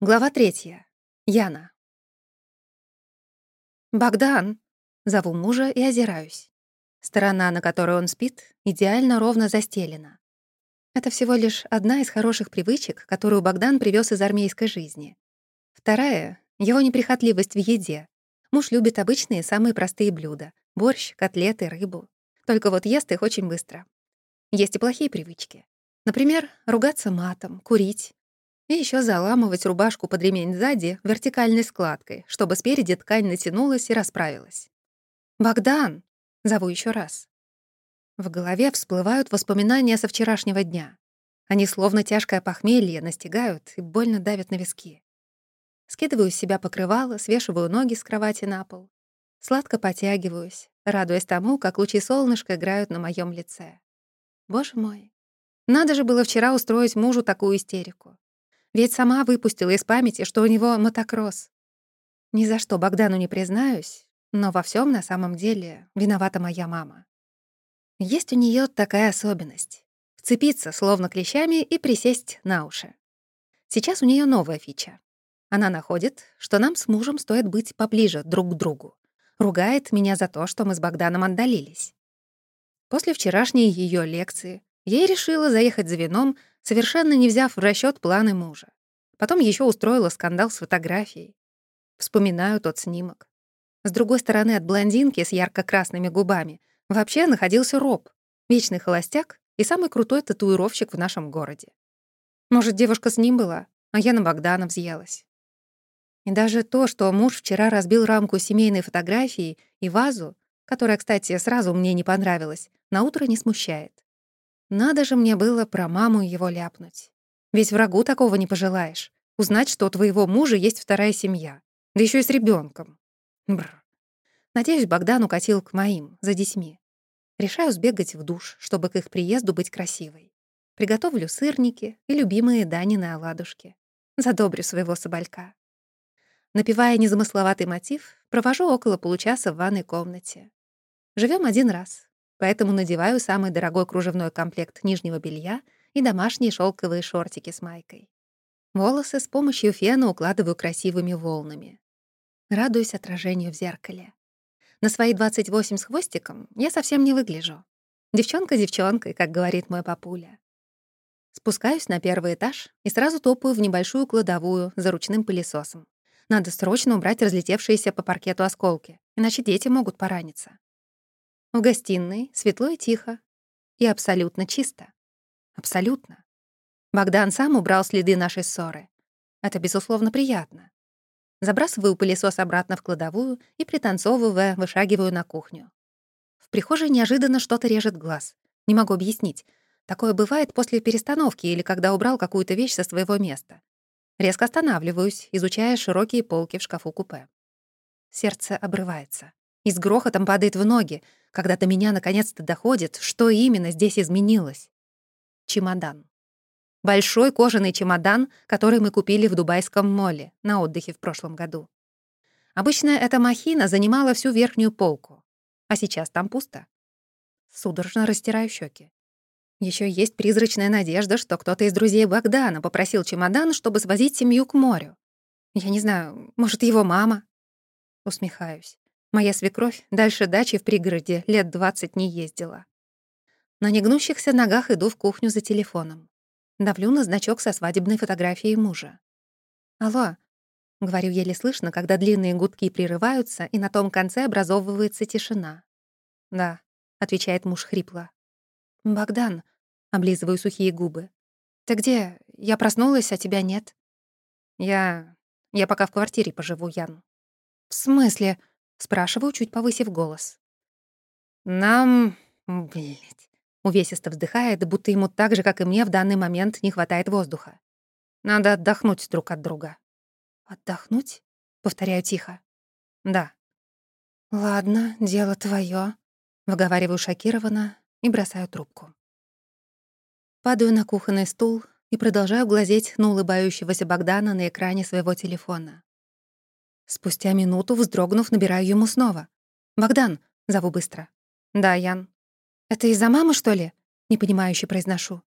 Глава третья. Яна. «Богдан!» — зову мужа и озираюсь. Сторона, на которой он спит, идеально ровно застелена. Это всего лишь одна из хороших привычек, которую Богдан привез из армейской жизни. Вторая — его неприхотливость в еде. Муж любит обычные самые простые блюда — борщ, котлеты, рыбу. Только вот ест их очень быстро. Есть и плохие привычки. Например, ругаться матом, курить, и еще заламывать рубашку под ремень сзади вертикальной складкой, чтобы спереди ткань натянулась и расправилась. «Богдан!» — зову еще раз. В голове всплывают воспоминания со вчерашнего дня. Они словно тяжкое похмелье настигают и больно давят на виски. Скидываю с себя покрывало, свешиваю ноги с кровати на пол. Сладко потягиваюсь, радуясь тому, как лучи солнышка играют на моем лице. Боже мой, надо же было вчера устроить мужу такую истерику. Ведь сама выпустила из памяти, что у него мотокросс. Ни за что Богдану не признаюсь, но во всем на самом деле виновата моя мама. Есть у нее такая особенность — вцепиться словно клещами и присесть на уши. Сейчас у нее новая фича. Она находит, что нам с мужем стоит быть поближе друг к другу. Ругает меня за то, что мы с Богданом отдалились. После вчерашней ее лекции я решила заехать за вином совершенно не взяв в расчет планы мужа. Потом еще устроила скандал с фотографией. Вспоминаю тот снимок. С другой стороны от блондинки с ярко-красными губами вообще находился Роб, вечный холостяк и самый крутой татуировщик в нашем городе. Может, девушка с ним была, а я на Богдана взъелась. И даже то, что муж вчера разбил рамку семейной фотографии и вазу, которая, кстати, сразу мне не понравилась, на утро не смущает. Надо же мне было про маму его ляпнуть. Ведь врагу такого не пожелаешь. Узнать, что у твоего мужа есть вторая семья. Да еще и с ребенком. Бр. Надеюсь, Богдан укатил к моим, за детьми. Решаю сбегать в душ, чтобы к их приезду быть красивой. Приготовлю сырники и любимые Данины оладушки. Задобрю своего соболька. Напевая незамысловатый мотив, провожу около получаса в ванной комнате. Живем один раз, поэтому надеваю самый дорогой кружевной комплект нижнего белья и домашние шелковые шортики с майкой. Волосы с помощью фена укладываю красивыми волнами. Радуюсь отражению в зеркале. На свои 28 с хвостиком я совсем не выгляжу. Девчонка девчонкой, как говорит мой папуля. Спускаюсь на первый этаж и сразу топаю в небольшую кладовую за ручным пылесосом. Надо срочно убрать разлетевшиеся по паркету осколки, иначе дети могут пораниться. В гостиной светло и тихо. И абсолютно чисто. Абсолютно. Богдан сам убрал следы нашей ссоры. Это, безусловно, приятно. Забрасываю пылесос обратно в кладовую и, пританцовывая, вышагиваю на кухню. В прихожей неожиданно что-то режет глаз. Не могу объяснить. Такое бывает после перестановки или когда убрал какую-то вещь со своего места. Резко останавливаюсь, изучая широкие полки в шкафу-купе. Сердце обрывается и с грохотом падает в ноги, когда до меня наконец-то доходит, что именно здесь изменилось. Чемодан. Большой кожаный чемодан, который мы купили в дубайском моле на отдыхе в прошлом году. Обычно эта махина занимала всю верхнюю полку, а сейчас там пусто. Судорожно растираю щеки. Еще есть призрачная надежда, что кто-то из друзей Богдана попросил чемодан, чтобы свозить семью к морю. Я не знаю, может, его мама? Усмехаюсь. Моя свекровь дальше дачи в пригороде лет двадцать не ездила. На негнущихся ногах иду в кухню за телефоном. Давлю на значок со свадебной фотографией мужа. «Алло», — говорю еле слышно, когда длинные гудки прерываются, и на том конце образовывается тишина. «Да», — отвечает муж хрипло. «Богдан», — облизываю сухие губы. «Ты где? Я проснулась, а тебя нет». «Я... я пока в квартире поживу, Ян». «В смысле?» Спрашиваю, чуть повысив голос. «Нам... блядь...» Увесисто вздыхает, будто ему так же, как и мне, в данный момент не хватает воздуха. «Надо отдохнуть друг от друга». «Отдохнуть?» — повторяю тихо. «Да». «Ладно, дело твое, выговариваю шокированно и бросаю трубку. Падаю на кухонный стул и продолжаю глазеть на улыбающегося Богдана на экране своего телефона. Спустя минуту, вздрогнув, набираю ему снова. «Богдан!» — зову быстро. «Да, Ян». «Это из-за мамы, что ли?» — непонимающе произношу.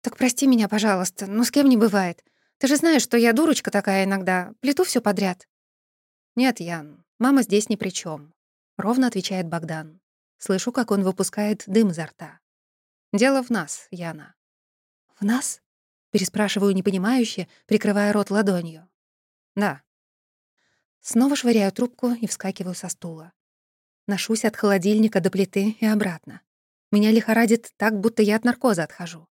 «Так прости меня, пожалуйста, но с кем не бывает. Ты же знаешь, что я дурочка такая иногда, плету все подряд». «Нет, Ян, мама здесь ни при чем, ровно отвечает Богдан. Слышу, как он выпускает дым изо рта. «Дело в нас, Яна». «В нас?» — переспрашиваю непонимающе, прикрывая рот ладонью. «Да». Снова швыряю трубку и вскакиваю со стула. Ношусь от холодильника до плиты и обратно. Меня лихорадит так, будто я от наркоза отхожу.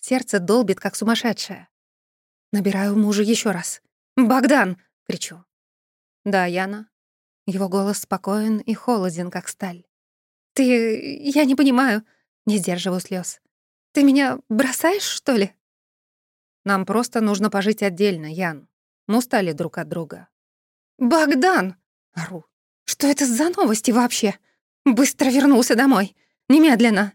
Сердце долбит, как сумасшедшее. Набираю мужа еще раз. «Богдан!» — кричу. «Да, Яна». Его голос спокоен и холоден, как сталь. «Ты... я не понимаю...» — не сдерживаю слез. «Ты меня бросаешь, что ли?» «Нам просто нужно пожить отдельно, Ян. Мы устали друг от друга». «Богдан!» — ору. «Что это за новости вообще? Быстро вернулся домой! Немедленно!»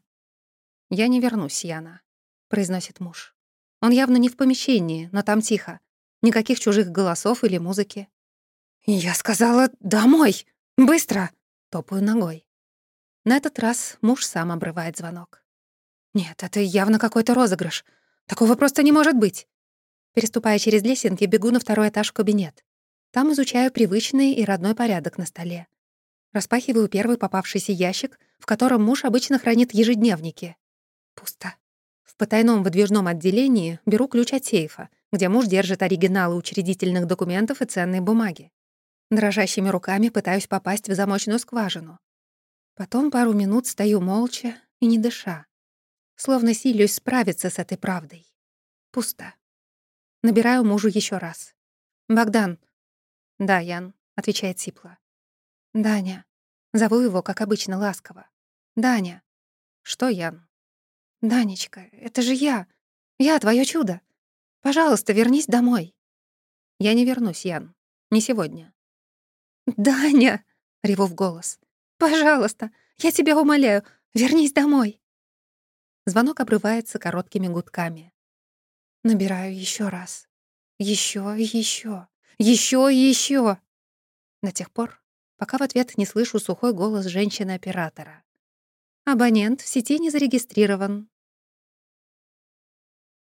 «Я не вернусь, Яна», — произносит муж. Он явно не в помещении, но там тихо. Никаких чужих голосов или музыки. «Я сказала, домой! Быстро!» — топаю ногой. На этот раз муж сам обрывает звонок. «Нет, это явно какой-то розыгрыш. Такого просто не может быть!» Переступая через лесенки, бегу на второй этаж в кабинет. Там изучаю привычный и родной порядок на столе. Распахиваю первый попавшийся ящик, в котором муж обычно хранит ежедневники. Пусто. В потайном выдвижном отделении беру ключ от сейфа, где муж держит оригиналы учредительных документов и ценные бумаги. Дрожащими руками пытаюсь попасть в замочную скважину. Потом пару минут стою молча и не дыша. Словно силюсь справиться с этой правдой. Пусто. Набираю мужу еще раз. «Богдан, «Да, Ян», — отвечает Сипла. «Даня». Зову его, как обычно, ласково. «Даня». «Что, Ян?» «Данечка, это же я. Я твое чудо. Пожалуйста, вернись домой». «Я не вернусь, Ян. Не сегодня». «Даня!» — реву в голос. «Пожалуйста, я тебя умоляю, вернись домой». Звонок обрывается короткими гудками. Набираю еще раз. Еще и еще. Еще и еще. До тех пор, пока в ответ не слышу сухой голос женщины-оператора. Абонент в сети не зарегистрирован.